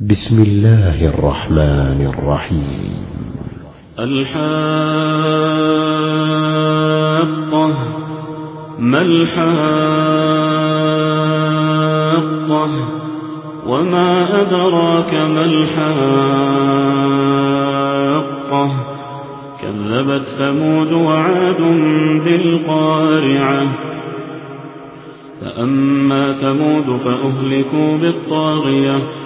بسم الله الرحمن الرحيم. الحاقة ما الحاقة؟ وما أدراك ما الحاقة؟ كذبت ثمود وعاد بالقارعة. فأما ثمود فأهلكوا بالطاغية.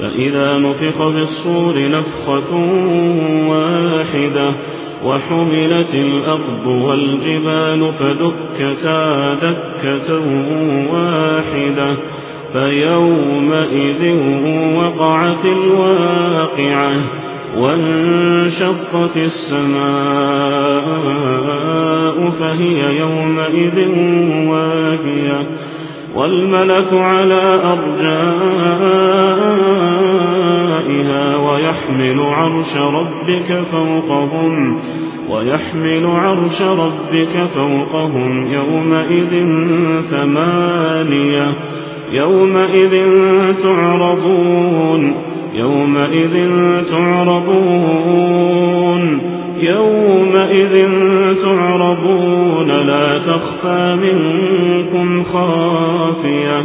فإذا نفخ بالصور نفخة واحدة وحملت الأرض والجبال فدكتا دكة واحدة فيومئذ وقعت الواقعة وانشقت السماء فهي يومئذ واهية والملك على أرجائها ويحمل عرش ربك فوقهم ويحمل عرش ربك فوقهم يومئذ ثمانية يومئذ تعرضون يومئذ تعرضون يومئذ تعرضون لا تخفى منكم خافية.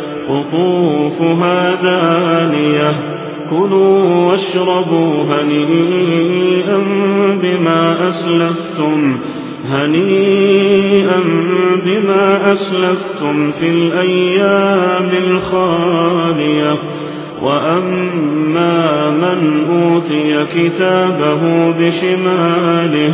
قطوفها دانية. كلوا واشربوا هنيئا بما أسلفتم. هنيئا بما أسلفتم في الأيام الخالية. وأما من أوتي كتابه بشماله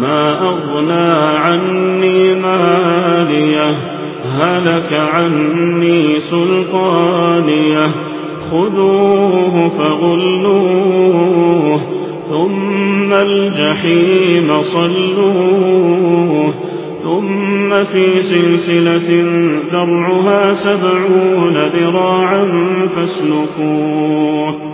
ما أغنى عني مالية هلك عني سلطانية. خذوه فغلوه ثم الجحيم صلوه. ثم في سلسلة درعها سبعون ذراعا فاسلكوه.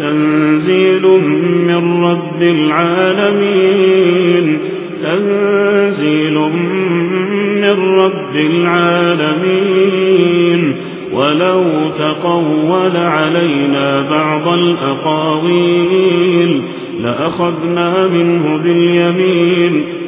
تنزيل من رب العالمين. تنزيل من رب العالمين. ولو تقول علينا بعض الأقاويل لأخذنا منه باليمين.